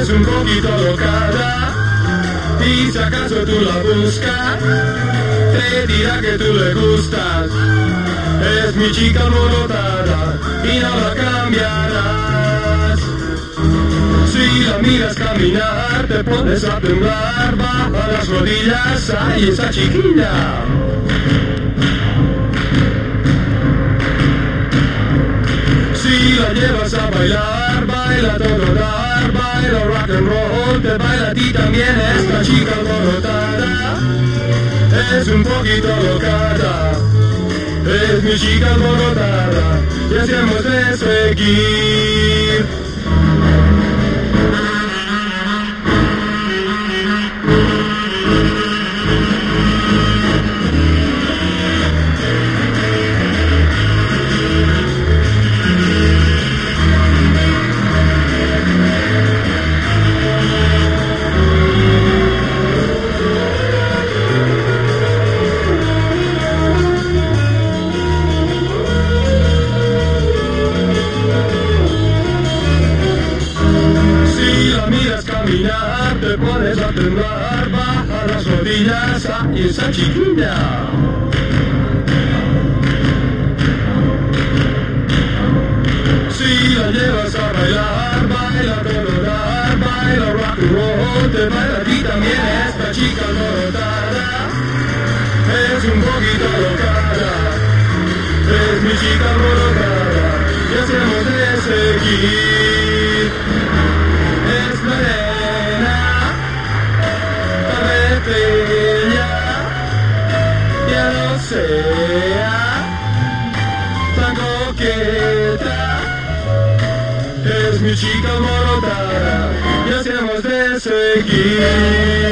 es un poquito locada y si acaso tú la buscas, te dirá que tú le gustas. Es mi chica alborotada y no la cambiarás. Si la miras caminar, te pones a temblar, baja las rodillas, ahí esa chiquilla. Si la llevas a bailar, baila todo dar, baila rock and roll, te baila a ti también esta chica alborotada. Es un poquito locada, es mi chica alborotada, y así hemos de seguir. Caminar, te pones a temblar, baja las rodillas, ahí esa chiquilla. Si la llevas a bailar, baila colorar, baila rock and roll, te baila a ti también esta chica alborotada. Es un poquito locada, es mi chica alborotada, y así hemos de seguir. Sea tan coqueta. Es mi chica alborotada, y así hemos de seguir.